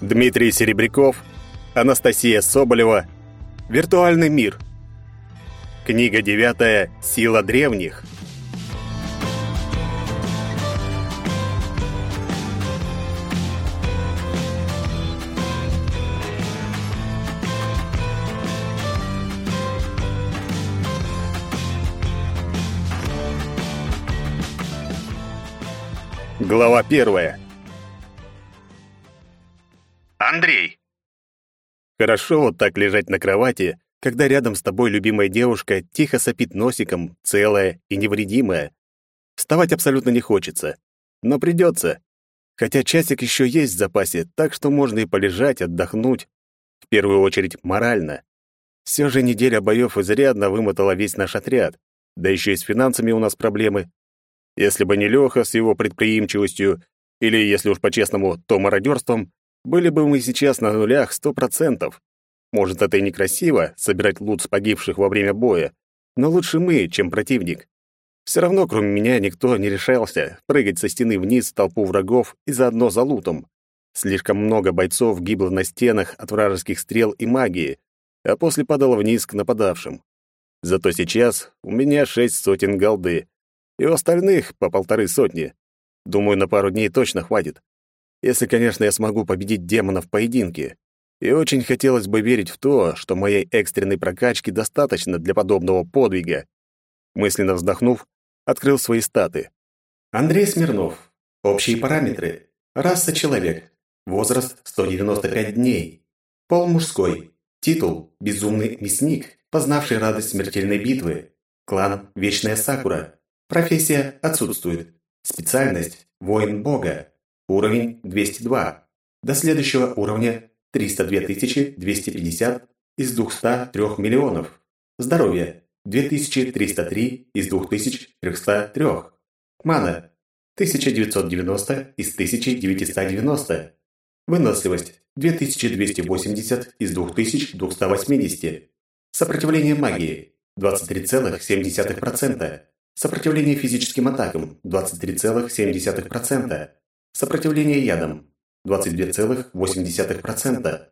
Дмитрий Серебряков, Анастасия Соболева. Виртуальный мир. Книга девятая. Сила древних. Глава первая. Андрей. Хорошо вот так лежать на кровати, когда рядом с тобой любимая девушка тихо сопит носиком, целая и невредимая. Вставать абсолютно не хочется, но придется. Хотя часик еще есть в запасе, так что можно и полежать, отдохнуть. В первую очередь морально. Все же неделя боев изрядно вымотала весь наш отряд. Да еще и с финансами у нас проблемы. Если бы не Леха с его предприимчивостью, или, если уж по-честному, то мародерством, были бы мы сейчас на нулях сто процентов. Может, это и некрасиво — собирать лут с погибших во время боя, но лучше мы, чем противник. Все равно, кроме меня, никто не решался прыгать со стены вниз в толпу врагов и заодно за лутом. Слишком много бойцов гибло на стенах от вражеских стрел и магии, а после падало вниз к нападавшим. Зато сейчас у меня шесть сотен голды, и у остальных по полторы сотни. Думаю, на пару дней точно хватит. Если, конечно, я смогу победить демона в поединке. И очень хотелось бы верить в то, что моей экстренной прокачки достаточно для подобного подвига. Мысленно вздохнув, открыл свои статы. Андрей Смирнов. Общие параметры. Раса человек. Возраст 195 дней. Пол мужской. Титул Безумный мясник, познавший радость смертельной битвы. Клан Вечная Сакура. Профессия отсутствует. Специальность – воин бога. Уровень 202. До следующего уровня 302 250 из 203 миллионов. Здоровье 2303 из 2303. Мана 1990 из 1990. Выносливость 2280 из 2280. Сопротивление магии 23,7%. Сопротивление физическим атакам 23,7%. Сопротивление ядам 22,8%.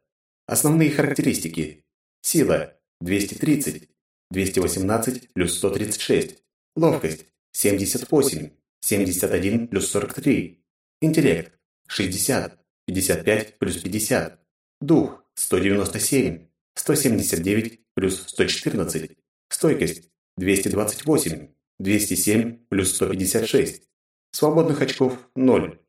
Основные характеристики. Сила 230, 218 плюс 136. Ловкость 78, 71 плюс 43. Интеллект 60, 55 плюс 50. Дух 197, 179 плюс 114. Стойкость 228, 207 плюс 156. Свободных очков 0.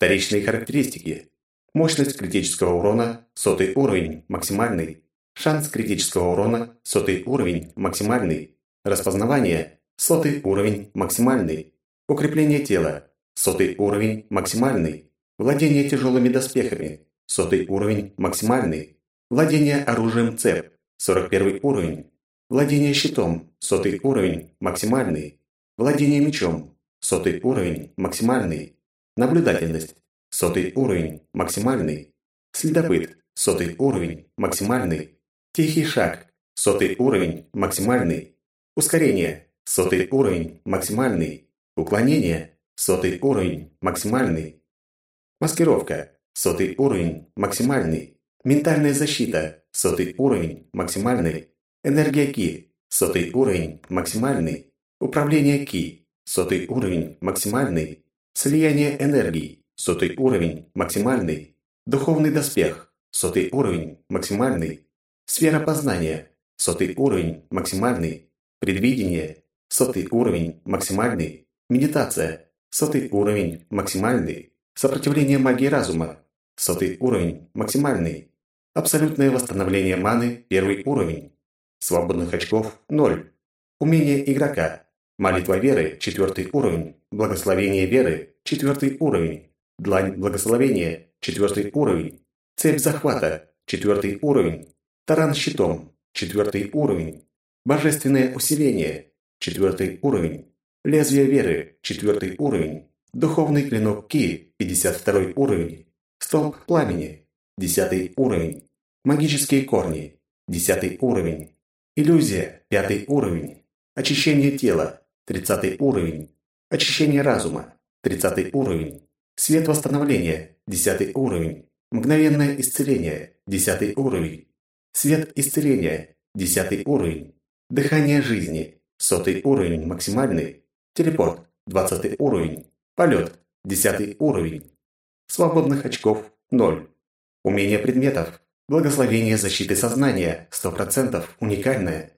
Вторичные характеристики. Мощность критического урона – сотый уровень, максимальный. Шанс критического урона – сотый уровень, максимальный. Распознавание – сотый уровень, максимальный. Укрепление тела – сотый уровень, максимальный. Владение тяжелыми доспехами – сотый уровень, максимальный. Владение оружием ЦЕП – 41 уровень. Владение щитом – сотый уровень, максимальный. Владение мечом – сотый уровень, максимальный. Наблюдательность – сотый уровень, максимальный. Следопыт – сотый уровень, максимальный. Тихий шаг – сотый уровень, максимальный. Ускорение – сотый уровень, максимальный. Уклонение – сотый уровень, максимальный. Маскировка – сотый уровень, максимальный. Ментальная защита – сотый уровень, максимальный. Энергия Ки. Сотый уровень. Максимальный. Управление Ки. Сотый уровень. Максимальный. Слияние энергии. Сотый уровень. Максимальный. Духовный доспех. Сотый уровень. Максимальный. Сфера познания. Сотый уровень. Максимальный. Предвидение. Сотый уровень. Максимальный. Медитация. Сотый уровень. Максимальный. Сопротивление магии разума. Сотый уровень. Максимальный. Абсолютное восстановление маны. Первый уровень. Свободных очков – 0. Умение игрока. Молитва веры – четвертый уровень. Благословение веры – четвертый уровень. Длань благословения – четвертый уровень. Цепь захвата – четвертый уровень. Таран щитом – четвертый уровень. Божественное усиление – четвертый уровень. Лезвие веры – четвертый уровень. Духовный клинок Ки – 52 уровень. Столб пламени – 10 уровень. Магические корни – 10 уровень. Иллюзия – пятый уровень. Очищение тела – тридцатый уровень. Очищение разума – тридцатый уровень. Свет восстановления – десятый уровень. Мгновенное исцеление, 10 уровень. Свет исцеления, 10 уровень. Дыхание жизни, 100 уровень максимальный. Телепорт, 20 уровень. Полет, 10 уровень. Свободных очков, 0. Умение предметов, благословение защиты сознания, 100% уникальное.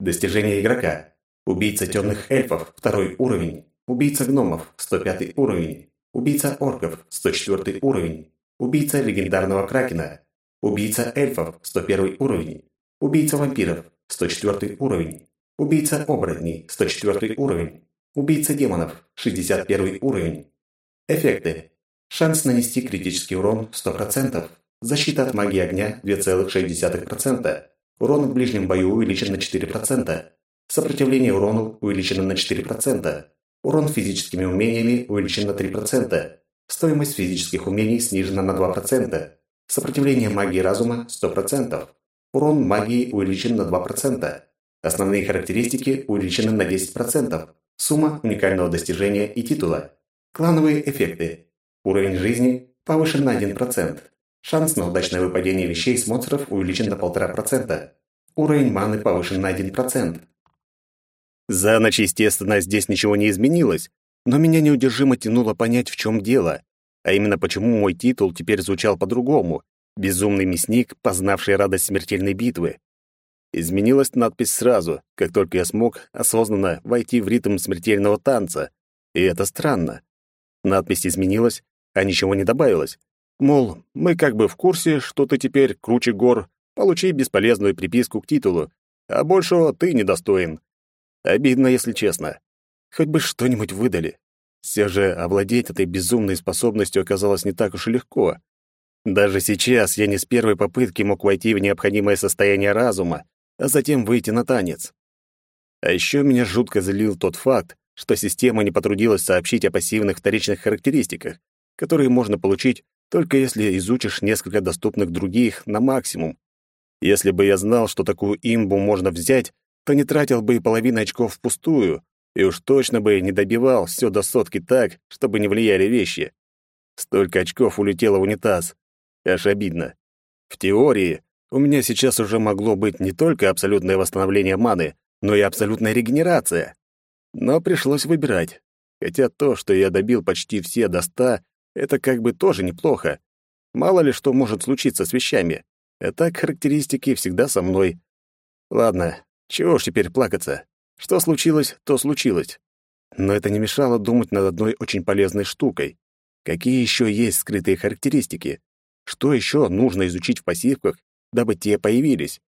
Достижение игрока. Убийца темных эльфов, второй уровень. Убийца гномов, 105 уровень. Убийца орков, 104 уровень. Убийца легендарного кракена. Убийца эльфов, 101 уровень. Убийца вампиров, 104 уровень. Убийца оборотней, 104 уровень. Убийца демонов, 61 уровень. Эффекты. Шанс нанести критический урон 100%. Защита от магии огня 2,6%. Урон в ближнем бою увеличен на 4%. Сопротивление урону увеличено на 4%. Урон физическими умениями увеличен на 3%. Стоимость физических умений снижена на 2%. Сопротивление магии разума 100%. Урон магии увеличен на 2%. Основные характеристики увеличены на 10%. Сумма уникального достижения и титула. Клановые эффекты. Уровень жизни повышен на 1%. Шанс на удачное выпадение вещей с монстров увеличен на 1,5%. Уровень маны повышен на 1%. За ночь, естественно, здесь ничего не изменилось, но меня неудержимо тянуло понять, в чем дело, а именно почему мой титул теперь звучал по-другому. «Безумный мясник, познавший радость смертельной битвы». Изменилась надпись сразу, как только я смог осознанно войти в ритм смертельного танца. И это странно. Надпись изменилась, а ничего не добавилось. Мол, мы как бы в курсе, что ты теперь круче гор, получи бесполезную приписку к титулу, а большего ты недостоин. Обидно, если честно. Хоть бы что-нибудь выдали. Все же овладеть этой безумной способностью оказалось не так уж и легко. Даже сейчас я не с первой попытки мог войти в необходимое состояние разума, а затем выйти на танец. А еще меня жутко залил тот факт, что система не потрудилась сообщить о пассивных вторичных характеристиках, которые можно получить только если изучишь несколько доступных других на максимум. Если бы я знал, что такую имбу можно взять, то не тратил бы и половину очков впустую, и уж точно бы не добивал все до сотки так, чтобы не влияли вещи. Столько очков улетело в унитаз. Аж обидно. В теории у меня сейчас уже могло быть не только абсолютное восстановление маны, но и абсолютная регенерация. Но пришлось выбирать. Хотя то, что я добил почти все до ста, это как бы тоже неплохо. Мало ли что может случиться с вещами. А так характеристики всегда со мной. Ладно, чего ж теперь плакаться? Что случилось, то случилось. Но это не мешало думать над одной очень полезной штукой. Какие еще есть скрытые характеристики? Что еще нужно изучить в пассивках, дабы те появились?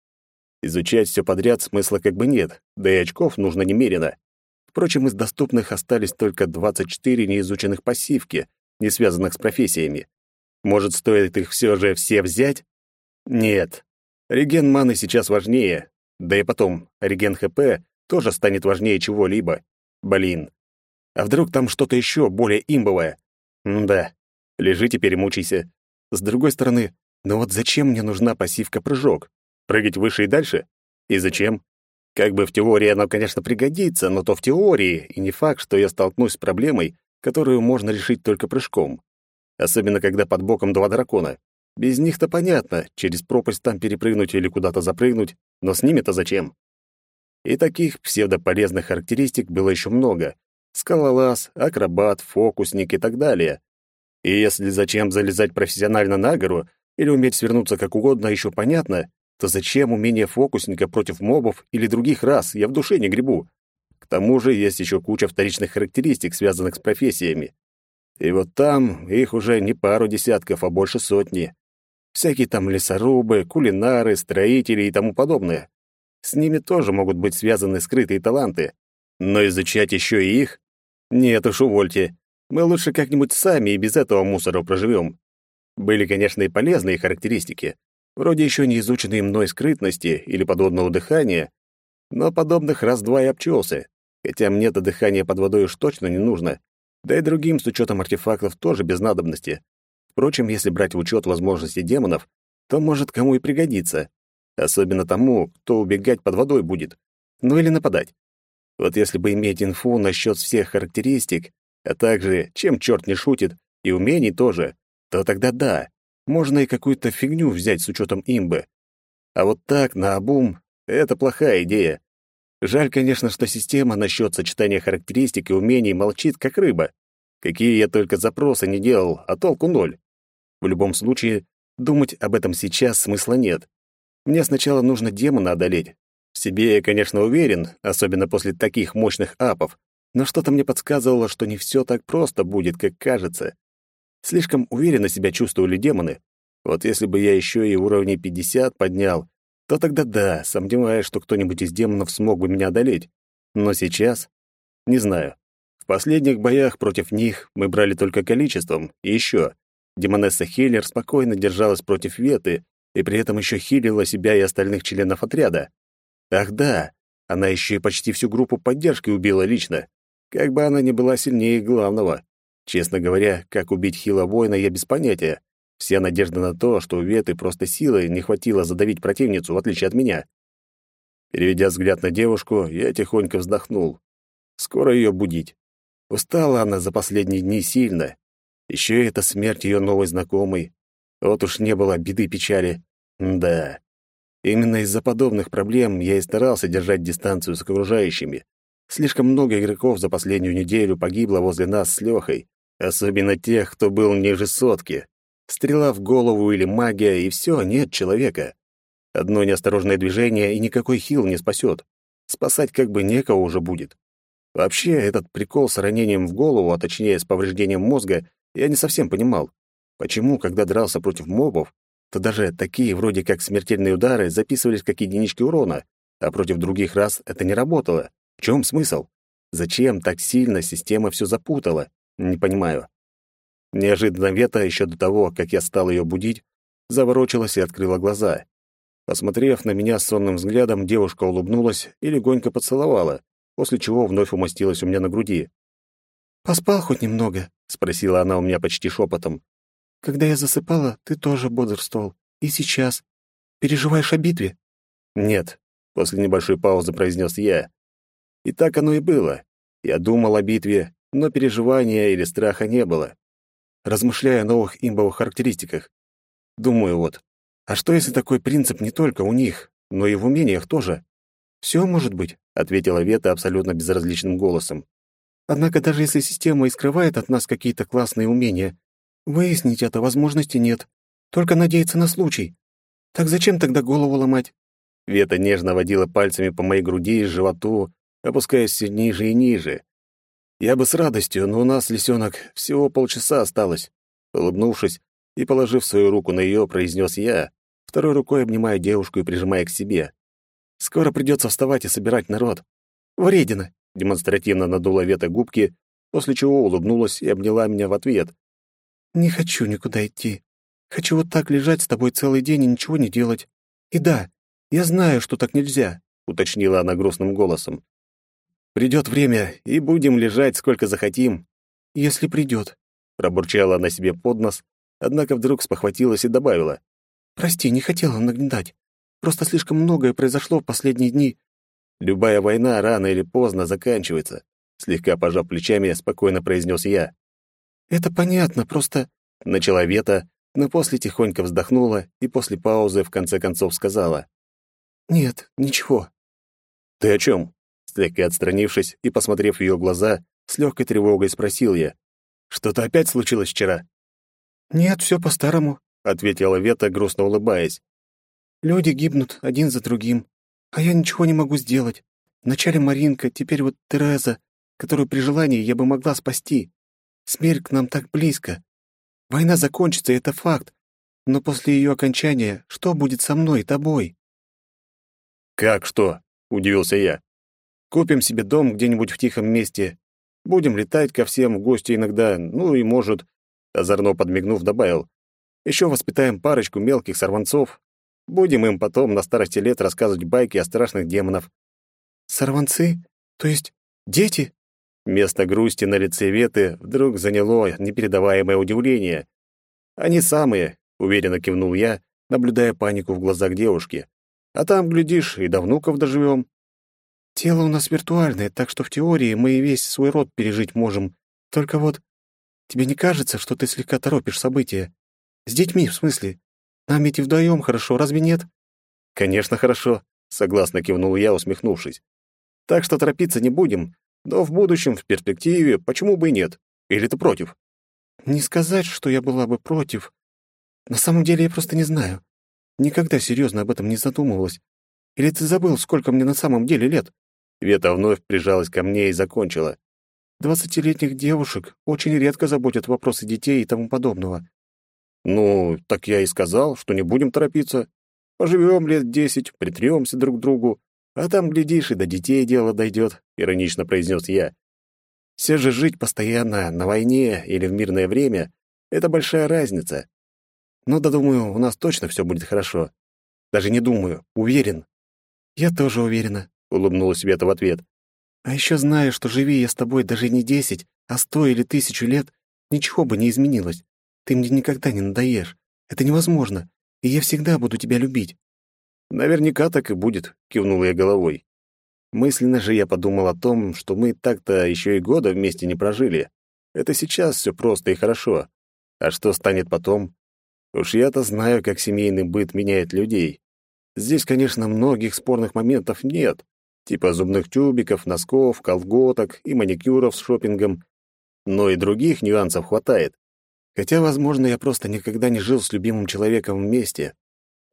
Изучать все подряд смысла как бы нет, да и очков нужно немерено. Впрочем, из доступных остались только 24 неизученных пассивки, не связанных с профессиями. Может, стоит их все же все взять? Нет. Реген маны сейчас важнее, да и потом, реген ХП тоже станет важнее чего-либо. Блин. А вдруг там что-то еще более имбовое? М да. Лежи теперь мучайся. С другой стороны, ну вот зачем мне нужна пассивка-прыжок? Прыгать выше и дальше? И зачем? Как бы в теории оно, конечно, пригодится, но то в теории, и не факт, что я столкнусь с проблемой, которую можно решить только прыжком. Особенно, когда под боком два дракона. Без них-то понятно, через пропасть там перепрыгнуть или куда-то запрыгнуть, но с ними-то зачем? И таких псевдополезных характеристик было еще много. Скалолаз, акробат, фокусник и так далее. И если зачем залезать профессионально на гору или уметь свернуться как угодно, еще понятно, то зачем умение фокусника против мобов или других рас, я в душе не гребу. К тому же есть еще куча вторичных характеристик, связанных с профессиями. И вот там их уже не пару десятков, а больше сотни. Всякие там лесорубы, кулинары, строители и тому подобное. С ними тоже могут быть связаны скрытые таланты. Но изучать еще и их? Нет уж, увольте. Мы лучше как-нибудь сами и без этого мусора проживем. Были, конечно, и полезные характеристики, вроде еще не изученной мной скрытности или подводного дыхания, но подобных раз-два и обчелся, хотя мне-то дыхание под водой уж точно не нужно, да и другим с учетом артефактов тоже без надобности. Впрочем, если брать в учет возможности демонов, то может кому и пригодится. Особенно тому, кто убегать под водой будет. Ну или нападать. Вот если бы иметь инфу насчет всех характеристик, а также, чем черт не шутит, и умений тоже, то тогда да, можно и какую-то фигню взять с учетом имбы. А вот так, на обум, это плохая идея. Жаль, конечно, что система насчет сочетания характеристик и умений молчит, как рыба. Какие я только запросы не делал, а толку ноль. В любом случае, думать об этом сейчас смысла нет. Мне сначала нужно демона одолеть. В себе я, конечно, уверен, особенно после таких мощных апов, но что-то мне подсказывало, что не все так просто будет, как кажется. Слишком уверенно себя чувствовали демоны. Вот если бы я еще и уровни 50 поднял, то тогда да, сомневаюсь, что кто-нибудь из демонов смог бы меня одолеть. Но сейчас... Не знаю. В последних боях против них мы брали только количеством, и еще. Демонесса Хиллер спокойно держалась против Веты, и при этом еще хилила себя и остальных членов отряда. Ах да, она еще и почти всю группу поддержки убила лично. Как бы она ни была сильнее главного. Честно говоря, как убить хила воина, я без понятия. Вся надежда на то, что у Веты просто силы не хватило задавить противницу, в отличие от меня. Переведя взгляд на девушку, я тихонько вздохнул. Скоро ее будить. Устала она за последние дни сильно. Еще и эта смерть ее новой знакомой. Вот уж не было беды-печали. Да. Именно из-за подобных проблем я и старался держать дистанцию с окружающими. Слишком много игроков за последнюю неделю погибло возле нас с Лехой, особенно тех, кто был ниже сотки. Стрела в голову или магия, и все, нет человека. Одно неосторожное движение, и никакой хил не спасет. Спасать как бы некого уже будет. Вообще, этот прикол с ранением в голову, а точнее с повреждением мозга, я не совсем понимал. Почему, когда дрался против мобов, то даже такие вроде как смертельные удары записывались как единички урона, а против других раз это не работало? В чем смысл? Зачем так сильно система все запутала? Не понимаю. Неожиданно Вета, еще до того, как я стал ее будить, заворочилась и открыла глаза. Посмотрев на меня сонным взглядом, девушка улыбнулась и легонько поцеловала, после чего вновь умостилась у меня на груди. «Поспал хоть немного?» — спросила она у меня почти шепотом. «Когда я засыпала, ты тоже бодрствовал. И сейчас. Переживаешь о битве?» «Нет», — после небольшой паузы произнес я. И так оно и было. Я думал о битве, но переживания или страха не было. Размышляя о новых имбовых характеристиках. Думаю вот, а что если такой принцип не только у них, но и в умениях тоже? Все может быть, ответила Вета абсолютно безразличным голосом. Однако даже если система и скрывает от нас какие-то классные умения, выяснить это возможности нет. Только надеяться на случай. Так зачем тогда голову ломать? Вета нежно водила пальцами по моей груди и животу, опускаясь все ниже и ниже. Я бы с радостью, но у нас, лисенок, всего полчаса осталось. Улыбнувшись и положив свою руку на ее, произнес я, второй рукой обнимая девушку и прижимая к себе. Скоро придется вставать и собирать народ. Вредина, демонстративно надула Вета губки, после чего улыбнулась и обняла меня в ответ. Не хочу никуда идти. Хочу вот так лежать с тобой целый день и ничего не делать. И да, я знаю, что так нельзя, уточнила она грустным голосом. Придет время, и будем лежать сколько захотим. Если придет, пробурчала она себе под нос, однако вдруг спохватилась и добавила. Прости, не хотела нагнетать. Просто слишком многое произошло в последние дни. Любая война рано или поздно заканчивается, слегка пожав плечами, спокойно произнес я. Это понятно, просто начала Вета, но после тихонько вздохнула и после паузы в конце концов сказала: "Нет, ничего". "Ты о чем? Слегка отстранившись и посмотрев в ее глаза, с легкой тревогой спросил я: "Что-то опять случилось вчера?" "Нет, все по-старому", ответила Вета, грустно улыбаясь. Люди гибнут один за другим, а я ничего не могу сделать. Вначале Маринка, теперь вот Тереза, которую при желании я бы могла спасти. Смерть к нам так близко. Война закончится, это факт. Но после ее окончания что будет со мной и тобой? Как что? удивился я. Купим себе дом где-нибудь в тихом месте. Будем летать ко всем в гости иногда, ну и, может, озорно подмигнув, добавил. Еще воспитаем парочку мелких сорванцов, Будем им потом на старости лет рассказывать байки о страшных демонов. Сорванцы? То есть дети? Место грусти на лице Веты вдруг заняло непередаваемое удивление. Они самые, уверенно кивнул я, наблюдая панику в глазах девушки. А там, глядишь, и до внуков доживем. Тело у нас виртуальное, так что в теории мы и весь свой род пережить можем. Только вот тебе не кажется, что ты слегка торопишь события? С детьми, в смысле? Нам ведь и вдвоем хорошо, разве нет?» «Конечно, хорошо», — согласно кивнул я, усмехнувшись. «Так что торопиться не будем, но в будущем, в перспективе, почему бы и нет? Или ты против?» «Не сказать, что я была бы против. На самом деле я просто не знаю. Никогда серьезно об этом не задумывалась. Или ты забыл, сколько мне на самом деле лет?» Вета вновь прижалась ко мне и закончила. «Двадцатилетних девушек очень редко заботят вопросы детей и тому подобного». «Ну, так я и сказал, что не будем торопиться. Поживем лет десять, притремся друг к другу, а там, глядишь, и до детей дело дойдет», — иронично произнес я. «Все же жить постоянно на войне или в мирное время — это большая разница. Ну да, думаю, у нас точно все будет хорошо. Даже не думаю, уверен». «Я тоже уверена», — улыбнулась Вета в ответ. «А еще знаю, что живи я с тобой даже не десять, а сто или тысячу лет, ничего бы не изменилось. Ты мне никогда не надоешь. Это невозможно и я всегда буду тебя любить». «Наверняка так и будет», — кивнул я головой. Мысленно же я подумал о том, что мы так-то еще и года вместе не прожили. Это сейчас все просто и хорошо. А что станет потом? Уж я-то знаю, как семейный быт меняет людей. Здесь, конечно, многих спорных моментов нет, типа зубных тюбиков, носков, колготок и маникюров с шопингом. Но и других нюансов хватает. Хотя, возможно, я просто никогда не жил с любимым человеком вместе.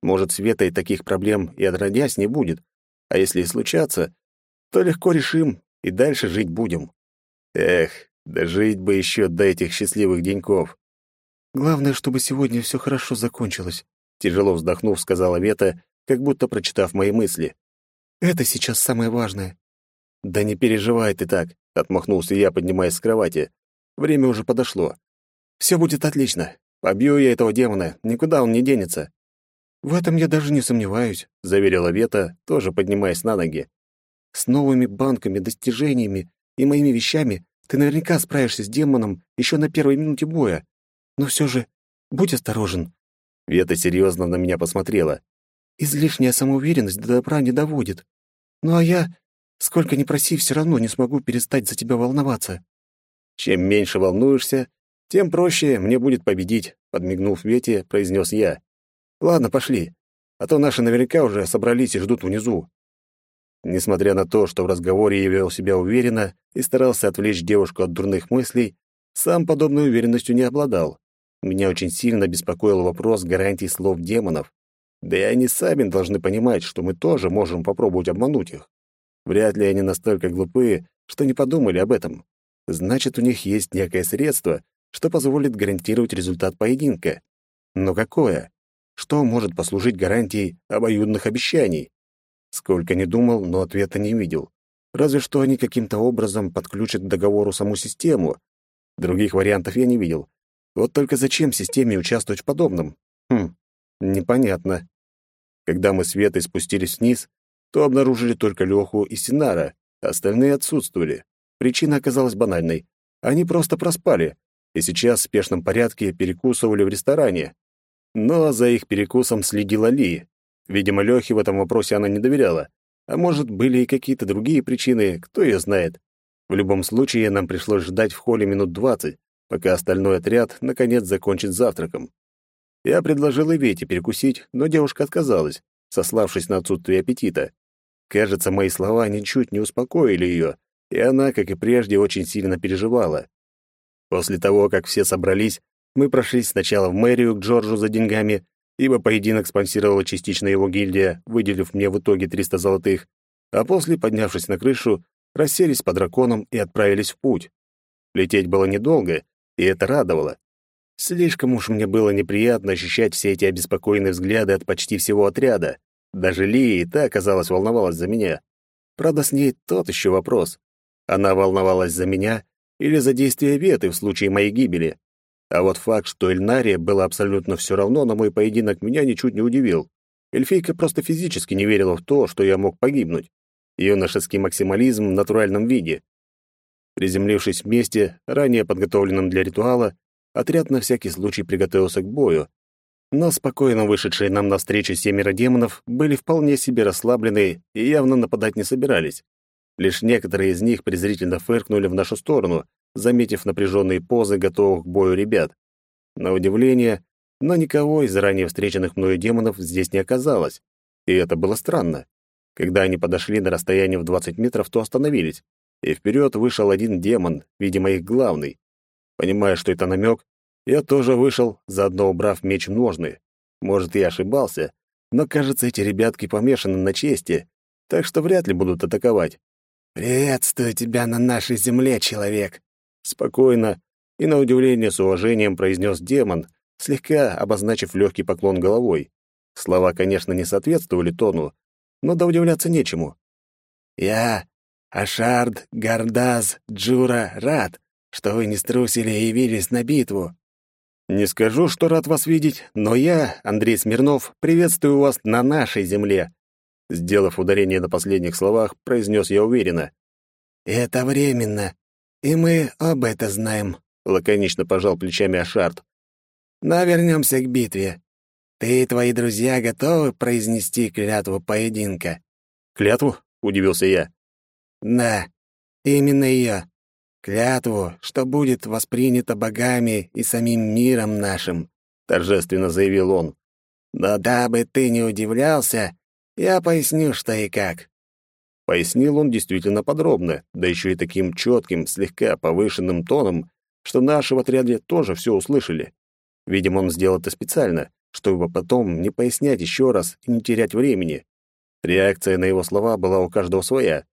Может, Света и таких проблем и отродясь не будет. А если и случатся, то легко решим и дальше жить будем. Эх, дожить бы еще до этих счастливых деньков. Главное, чтобы сегодня все хорошо закончилось, тяжело вздохнув, сказала Вета, как будто прочитав мои мысли. Это сейчас самое важное. Да не переживай ты так, отмахнулся я, поднимаясь с кровати. Время уже подошло. Все будет отлично. Побью я этого демона, никуда он не денется. В этом я даже не сомневаюсь, заверила Вета, тоже поднимаясь на ноги. С новыми банками, достижениями и моими вещами ты наверняка справишься с демоном еще на первой минуте боя. Но все же будь осторожен. Вета серьезно на меня посмотрела. Излишняя самоуверенность до добра не доводит. Ну а я, сколько ни проси, все равно не смогу перестать за тебя волноваться. Чем меньше волнуешься, тем проще мне будет победить, подмигнув Вете, произнес я. Ладно, пошли, а то наши наверняка уже собрались и ждут внизу. Несмотря на то, что в разговоре я вел себя уверенно и старался отвлечь девушку от дурных мыслей, сам подобной уверенностью не обладал. Меня очень сильно беспокоил вопрос гарантий слов демонов. Да и они сами должны понимать, что мы тоже можем попробовать обмануть их. Вряд ли они настолько глупые, что не подумали об этом. Значит, у них есть некое средство, что позволит гарантировать результат поединка. Но какое? Что может послужить гарантией обоюдных обещаний? Сколько не думал, но ответа не видел. Разве что они каким-то образом подключат к договору саму систему. Других вариантов я не видел. Вот только зачем системе участвовать в подобном? Хм, непонятно. Когда мы с Светой спустились вниз, то обнаружили только Леху и Синара, остальные отсутствовали. Причина оказалась банальной. Они просто проспали, и сейчас в спешном порядке перекусывали в ресторане. Но за их перекусом следила Ли. Видимо, Лёхе в этом вопросе она не доверяла. А может, были и какие-то другие причины, кто её знает. В любом случае, нам пришлось ждать в холле минут двадцать, пока остальной отряд наконец закончит завтраком. Я предложил Ивете перекусить, но девушка отказалась, сославшись на отсутствие аппетита. Кажется, мои слова ничуть не успокоили её, и она, как и прежде, очень сильно переживала. После того, как все собрались, мы прошлись сначала в мэрию к Джорджу за деньгами, ибо поединок спонсировала частично его гильдия, выделив мне в итоге 300 золотых, а после, поднявшись на крышу, расселись по драконам и отправились в путь. Лететь было недолго, и это радовало. Слишком уж мне было неприятно ощущать все эти обеспокоенные взгляды от почти всего отряда. Даже Ли и та, казалось, волновалась за меня. Правда, с ней тот еще вопрос. Она волновалась за меня или за действия Веты в случае моей гибели. А вот факт, что Эльнария было абсолютно все равно на мой поединок, меня ничуть не удивил. Эльфийка просто физически не верила в то, что я мог погибнуть. Юношеский максимализм в натуральном виде. Приземлившись вместе, ранее подготовленном для ритуала, отряд на всякий случай приготовился к бою. Но спокойно вышедшие нам навстречу семеро демонов были вполне себе расслаблены и явно нападать не собирались. Лишь некоторые из них презрительно фыркнули в нашу сторону, заметив напряженные позы готовых к бою ребят. На удивление, но никого из ранее встреченных мною демонов здесь не оказалось, и это было странно. Когда они подошли на расстояние в 20 метров, то остановились, и вперед вышел один демон, видимо, их главный. Понимая, что это намек, я тоже вышел, заодно убрав меч в ножны. Может, я ошибался, но, кажется, эти ребятки помешаны на чести, так что вряд ли будут атаковать. «Приветствую тебя на нашей земле, человек!» Спокойно и, на удивление, с уважением произнес демон, слегка обозначив легкий поклон головой. Слова, конечно, не соответствовали тону, но да удивляться нечему. «Я, Ашард Гардаз Джура, рад, что вы не струсили и явились на битву. Не скажу, что рад вас видеть, но я, Андрей Смирнов, приветствую вас на нашей земле. Сделав ударение на последних словах, произнес я уверенно. Это временно, и мы оба это знаем, лаконично пожал плечами Ашард. Но вернемся к битве. Ты и твои друзья готовы произнести клятву поединка? Клятву? удивился я. Да, именно ее клятву, что будет воспринято богами и самим миром нашим», — торжественно заявил он. «Но дабы ты не удивлялся, я поясню, что и как». Пояснил он действительно подробно, да еще и таким четким, слегка повышенным тоном, что наши в отряде тоже все услышали. Видимо, он сделал это специально, чтобы потом не пояснять еще раз и не терять времени. Реакция на его слова была у каждого своя,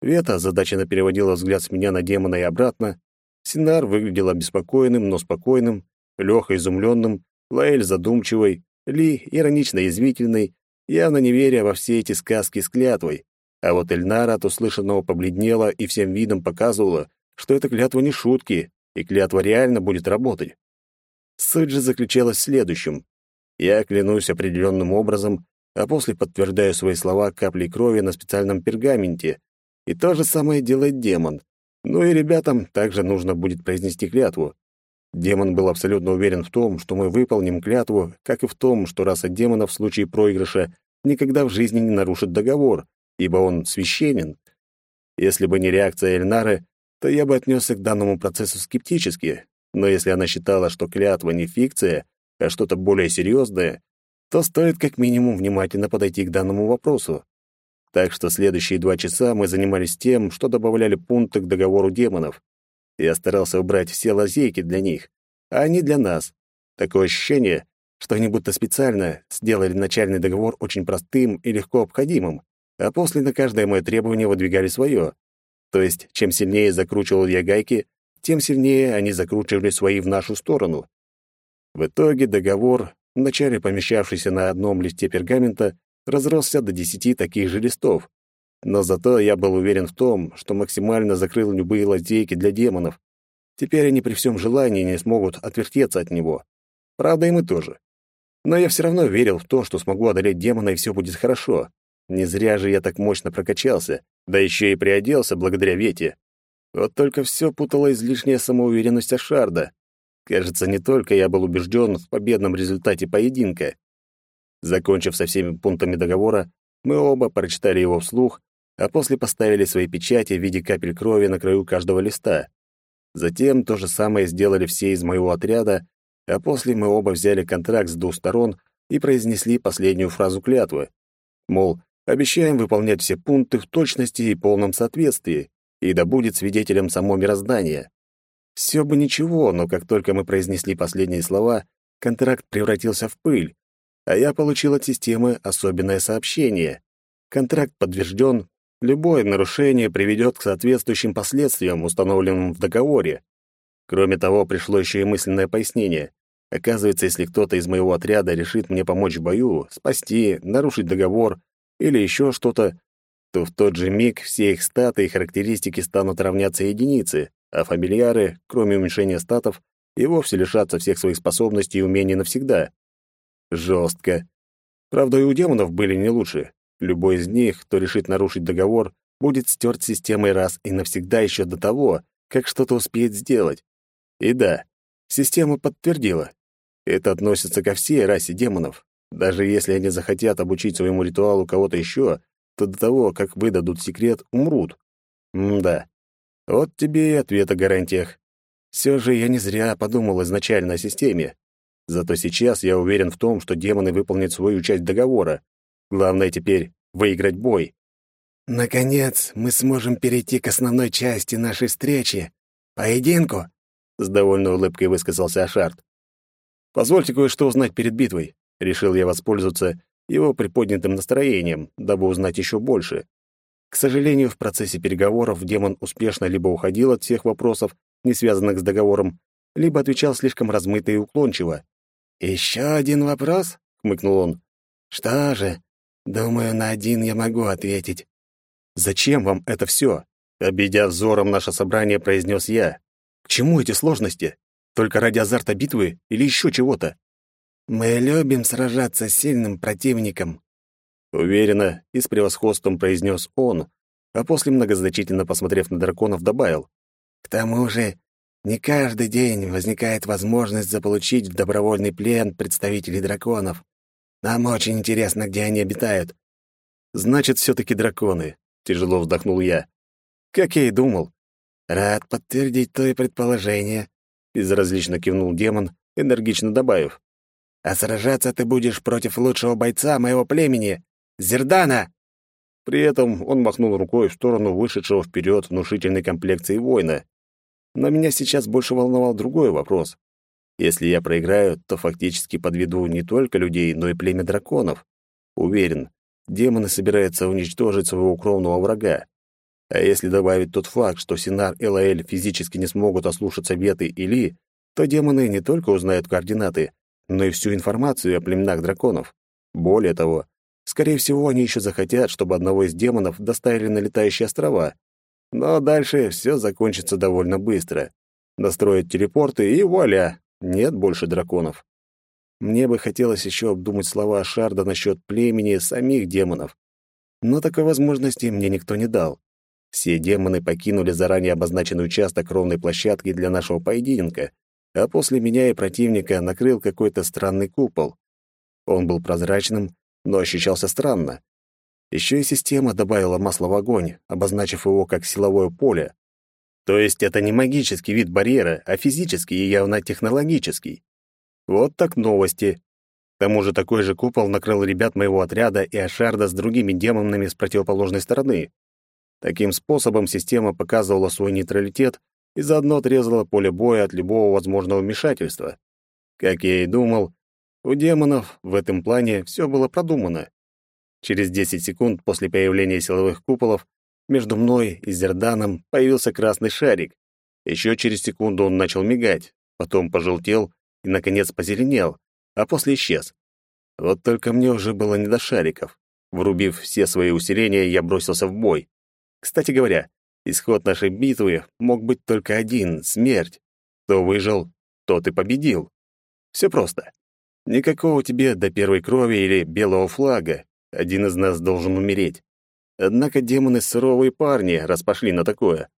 Вета задаченно переводила взгляд с меня на демона и обратно. Синар выглядел обеспокоенным, но спокойным, Лёха изумленным, Лаэль задумчивой, Ли иронично язвительной, явно не веря во все эти сказки с клятвой. А вот Эльнара от услышанного побледнела и всем видом показывала, что эта клятва не шутки, и клятва реально будет работать. Суть же заключалась в следующем. Я клянусь определенным образом, а после подтверждаю свои слова каплей крови на специальном пергаменте, и то же самое делает демон. Ну и ребятам также нужно будет произнести клятву. Демон был абсолютно уверен в том, что мы выполним клятву, как и в том, что раса демонов в случае проигрыша никогда в жизни не нарушит договор, ибо он священен. Если бы не реакция Эльнары, то я бы отнесся к данному процессу скептически, но если она считала, что клятва не фикция, а что-то более серьезное, то стоит как минимум внимательно подойти к данному вопросу. Так что следующие два часа мы занимались тем, что добавляли пункты к договору демонов. Я старался убрать все лазейки для них, а они для нас. Такое ощущение, что они будто специально сделали начальный договор очень простым и легко обходимым, а после на каждое мое требование выдвигали свое. То есть, чем сильнее закручивал я гайки, тем сильнее они закручивали свои в нашу сторону. В итоге договор, вначале помещавшийся на одном листе пергамента, разросся до десяти таких же листов. Но зато я был уверен в том, что максимально закрыл любые лазейки для демонов. Теперь они при всем желании не смогут отвертеться от него. Правда, и мы тоже. Но я все равно верил в то, что смогу одолеть демона, и все будет хорошо. Не зря же я так мощно прокачался, да еще и приоделся благодаря Вете. Вот только все путала излишняя самоуверенность Ашарда. Кажется, не только я был убежден в победном результате поединка. Закончив со всеми пунктами договора, мы оба прочитали его вслух, а после поставили свои печати в виде капель крови на краю каждого листа. Затем то же самое сделали все из моего отряда, а после мы оба взяли контракт с двух сторон и произнесли последнюю фразу клятвы. Мол, обещаем выполнять все пункты в точности и полном соответствии, и да будет свидетелем само мироздание. Все бы ничего, но как только мы произнесли последние слова, контракт превратился в пыль, а я получил от системы особенное сообщение. Контракт подтвержден, любое нарушение приведет к соответствующим последствиям, установленным в договоре. Кроме того, пришло еще и мысленное пояснение. Оказывается, если кто-то из моего отряда решит мне помочь в бою, спасти, нарушить договор или еще что-то, то в тот же миг все их статы и характеристики станут равняться единице, а фамильяры, кроме уменьшения статов, и вовсе лишатся всех своих способностей и умений навсегда. Жестко. Правда, и у демонов были не лучше. Любой из них, кто решит нарушить договор, будет стерт системой раз и навсегда еще до того, как что-то успеет сделать. И да, система подтвердила. Это относится ко всей расе демонов. Даже если они захотят обучить своему ритуалу кого-то еще, то до того, как выдадут секрет, умрут. М-да. Вот тебе и ответ о гарантиях. Все же я не зря подумал изначально о системе. Зато сейчас я уверен в том, что демоны выполнят свою часть договора. Главное теперь — выиграть бой. «Наконец мы сможем перейти к основной части нашей встречи. Поединку!» — с довольной улыбкой высказался Ашард. «Позвольте кое-что узнать перед битвой». Решил я воспользоваться его приподнятым настроением, дабы узнать еще больше. К сожалению, в процессе переговоров демон успешно либо уходил от всех вопросов, не связанных с договором, либо отвечал слишком размыто и уклончиво. «Еще один вопрос?» — хмыкнул он. «Что же, думаю, на один я могу ответить». «Зачем вам это все?» — обидя взором наше собрание, произнес я. «К чему эти сложности? Только ради азарта битвы или еще чего-то?» «Мы любим сражаться с сильным противником», Уверенно и с превосходством произнес он, а после, многозначительно посмотрев на драконов, добавил. «К тому же, не каждый день возникает возможность заполучить в добровольный плен представителей драконов. Нам очень интересно, где они обитают». «Значит, все таки драконы», — тяжело вздохнул я. «Как я и думал». «Рад подтвердить твои предположения», — безразлично кивнул демон, энергично добавив. «А сражаться ты будешь против лучшего бойца моего племени, Зердана!» При этом он махнул рукой в сторону вышедшего вперед внушительной комплекции воина. Но меня сейчас больше волновал другой вопрос. Если я проиграю, то фактически подведу не только людей, но и племя драконов. Уверен, демоны собираются уничтожить своего кровного врага. А если добавить тот факт, что Синар и Лаэль физически не смогут ослушаться Веты или, то демоны не только узнают координаты, но и всю информацию о племенах драконов. Более того, Скорее всего, они еще захотят, чтобы одного из демонов доставили на летающие острова. Но дальше все закончится довольно быстро. Настроят телепорты, и вуаля, нет больше драконов. Мне бы хотелось еще обдумать слова Шарда насчет племени самих демонов. Но такой возможности мне никто не дал. Все демоны покинули заранее обозначенный участок ровной площадки для нашего поединка, а после меня и противника накрыл какой-то странный купол. Он был прозрачным, но ощущался странно. Еще и система добавила масло в огонь, обозначив его как силовое поле. То есть это не магический вид барьера, а физический и явно технологический. Вот так новости. К тому же такой же купол накрыл ребят моего отряда и Ашарда с другими демонами с противоположной стороны. Таким способом система показывала свой нейтралитет и заодно отрезала поле боя от любого возможного вмешательства. Как я и думал, у демонов в этом плане все было продумано. Через 10 секунд после появления силовых куполов между мной и Зерданом появился красный шарик. Еще через секунду он начал мигать, потом пожелтел и, наконец, позеленел, а после исчез. Вот только мне уже было не до шариков. Врубив все свои усиления, я бросился в бой. Кстати говоря, исход нашей битвы мог быть только один — смерть. Кто выжил, тот и победил. Все просто. Никакого тебе до первой крови или белого флага. Один из нас должен умереть. Однако демоны суровые парни, раз пошли на такое.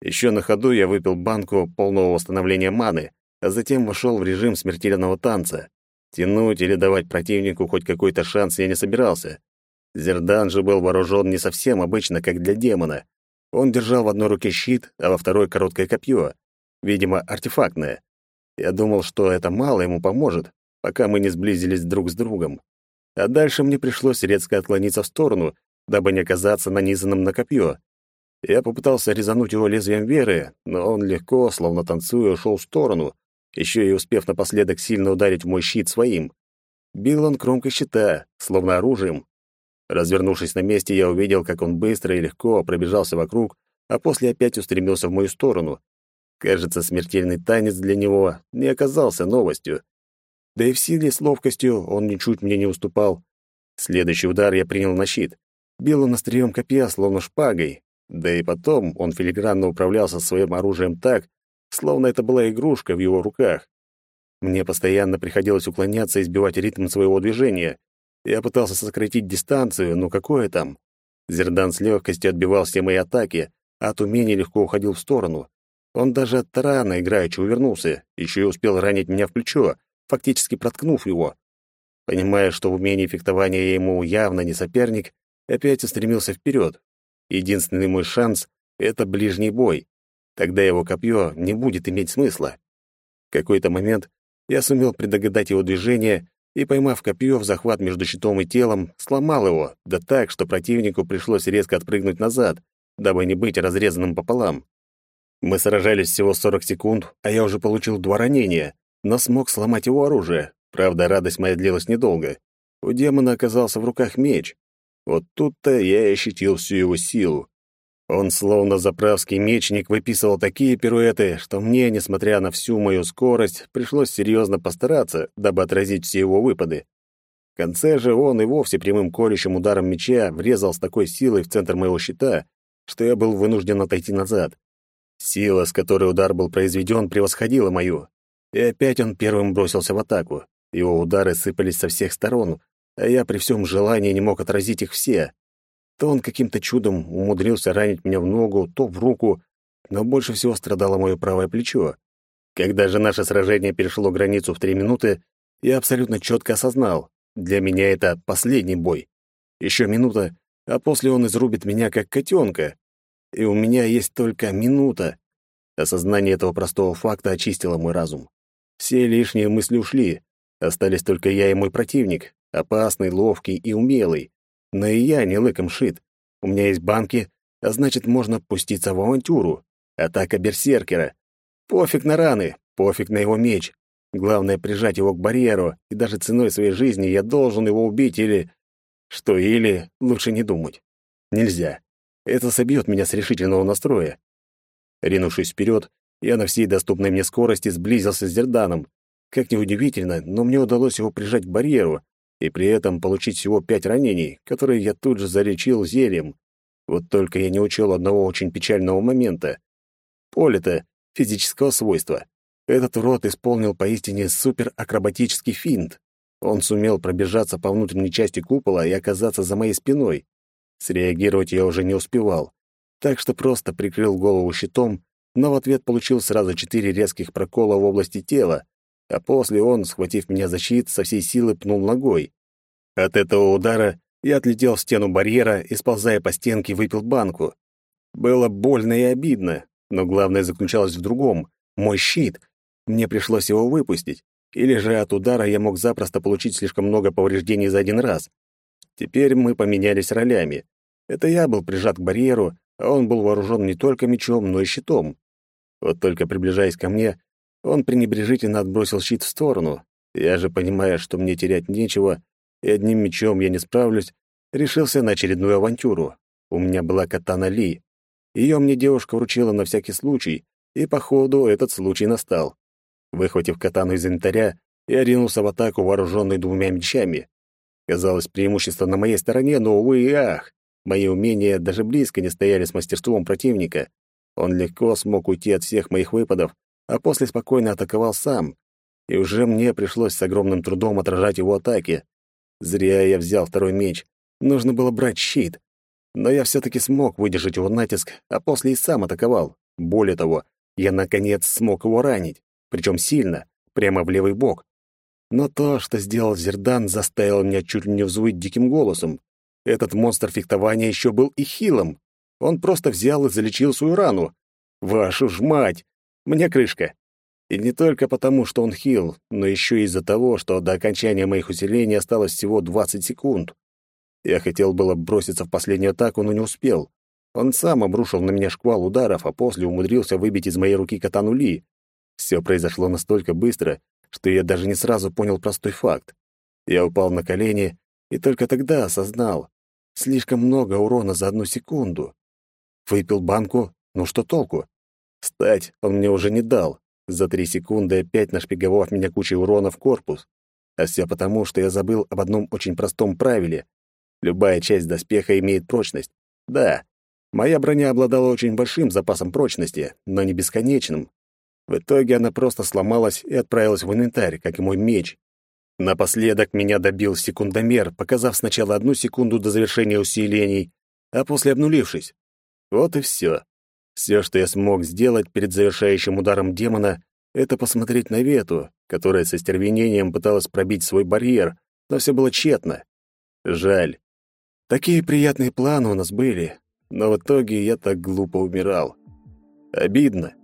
Еще на ходу я выпил банку полного восстановления маны, а затем вошел в режим смертельного танца. Тянуть или давать противнику хоть какой-то шанс я не собирался. Зердан же был вооружен не совсем обычно, как для демона. Он держал в одной руке щит, а во второй — короткое копье. Видимо, артефактное. Я думал, что это мало ему поможет, пока мы не сблизились друг с другом. А дальше мне пришлось резко отклониться в сторону, дабы не оказаться нанизанным на копье. Я попытался резануть его лезвием веры, но он легко, словно танцуя, ушел в сторону, еще и успев напоследок сильно ударить в мой щит своим. Бил он кромкой щита, словно оружием. Развернувшись на месте, я увидел, как он быстро и легко пробежался вокруг, а после опять устремился в мою сторону. Кажется, смертельный танец для него не оказался новостью. Да и в силе с ловкостью он ничуть мне не уступал. Следующий удар я принял на щит. Бил он острием копья, словно шпагой. Да и потом он филигранно управлялся своим оружием так, словно это была игрушка в его руках. Мне постоянно приходилось уклоняться и сбивать ритм своего движения. Я пытался сократить дистанцию, но какое там? Зердан с легкостью отбивал все мои атаки, а от умения легко уходил в сторону. Он даже от тарана играючи увернулся, еще и успел ранить меня в плечо, фактически проткнув его. Понимая, что в умении фехтования я ему явно не соперник, опять устремился вперед. Единственный мой шанс — это ближний бой. Тогда его копье не будет иметь смысла. В какой-то момент Я сумел предугадать его движение и, поймав копье в захват между щитом и телом, сломал его, да так, что противнику пришлось резко отпрыгнуть назад, дабы не быть разрезанным пополам. Мы сражались всего 40 секунд, а я уже получил два ранения, но смог сломать его оружие. Правда, радость моя длилась недолго. У демона оказался в руках меч. Вот тут-то я и ощутил всю его силу. Он, словно заправский мечник, выписывал такие пируэты, что мне, несмотря на всю мою скорость, пришлось серьезно постараться, дабы отразить все его выпады. В конце же он и вовсе прямым колющим ударом меча врезал с такой силой в центр моего щита, что я был вынужден отойти назад. Сила, с которой удар был произведен, превосходила мою. И опять он первым бросился в атаку. Его удары сыпались со всех сторон, а я при всем желании не мог отразить их все. То он каким-то чудом умудрился ранить меня в ногу, то в руку, но больше всего страдало мое правое плечо. Когда же наше сражение перешло границу в три минуты, я абсолютно четко осознал, для меня это последний бой. Еще минута, а после он изрубит меня как котенка. И у меня есть только минута. Осознание этого простого факта очистило мой разум. Все лишние мысли ушли. Остались только я и мой противник, опасный, ловкий и умелый. Но и я не лыком шит. У меня есть банки, а значит, можно пуститься в авантюру. Атака берсеркера. Пофиг на раны, пофиг на его меч. Главное — прижать его к барьеру, и даже ценой своей жизни я должен его убить или... Что или, лучше не думать. Нельзя. Это собьет меня с решительного настроя. Ринувшись вперед, я на всей доступной мне скорости сблизился с Зерданом. Как ни удивительно, но мне удалось его прижать к барьеру, и при этом получить всего пять ранений, которые я тут же залечил зельем. Вот только я не учел одного очень печального момента. Поле-то физического свойства. Этот урод исполнил поистине суперакробатический финт. Он сумел пробежаться по внутренней части купола и оказаться за моей спиной. Среагировать я уже не успевал, так что просто прикрыл голову щитом, но в ответ получил сразу четыре резких прокола в области тела, а после он, схватив меня за щит, со всей силы пнул ногой. От этого удара я отлетел в стену барьера и, сползая по стенке, выпил банку. Было больно и обидно, но главное заключалось в другом. Мой щит. Мне пришлось его выпустить. Или же от удара я мог запросто получить слишком много повреждений за один раз. Теперь мы поменялись ролями. Это я был прижат к барьеру, а он был вооружен не только мечом, но и щитом. Вот только приближаясь ко мне, он пренебрежительно отбросил щит в сторону. Я же, понимая, что мне терять нечего, и одним мечом я не справлюсь, решился на очередную авантюру. У меня была катана Ли. Ее мне девушка вручила на всякий случай, и, походу, этот случай настал. Выхватив катану из инвентаря, я ринулся в атаку, вооруженный двумя мечами. Казалось, преимущество на моей стороне, но, увы и ах, мои умения даже близко не стояли с мастерством противника. Он легко смог уйти от всех моих выпадов, а после спокойно атаковал сам. И уже мне пришлось с огромным трудом отражать его атаки. Зря я взял второй меч. Нужно было брать щит. Но я все-таки смог выдержать его натиск, а после и сам атаковал. Более того, я, наконец, смог его ранить. Причем сильно, прямо в левый бок. Но то, что сделал Зердан, заставило меня чуть ли не взвыть диким голосом. Этот монстр фехтования еще был и хилом. Он просто взял и залечил свою рану. Вашу ж мать! Мне крышка. И не только потому, что он хил, но еще из-за того, что до окончания моих усилений осталось всего 20 секунд. Я хотел было броситься в последнюю атаку, но не успел. Он сам обрушил на меня шквал ударов, а после умудрился выбить из моей руки катану Ли. Все произошло настолько быстро, что я даже не сразу понял простой факт. Я упал на колени и только тогда осознал. Слишком много урона за одну секунду. Выпил банку, ну что толку? Встать он мне уже не дал, за три секунды опять нашпиговав меня кучей урона в корпус. А все потому, что я забыл об одном очень простом правиле. Любая часть доспеха имеет прочность. Да, моя броня обладала очень большим запасом прочности, но не бесконечным. В итоге она просто сломалась и отправилась в инвентарь, как и мой меч. Напоследок меня добил секундомер, показав сначала одну секунду до завершения усилений, а после обнулившись. Вот и все. Все, что я смог сделать перед завершающим ударом демона, это посмотреть на Вету, которая со стервенением пыталась пробить свой барьер, но все было тщетно. Жаль. Такие приятные планы у нас были, но в итоге я так глупо умирал. Обидно.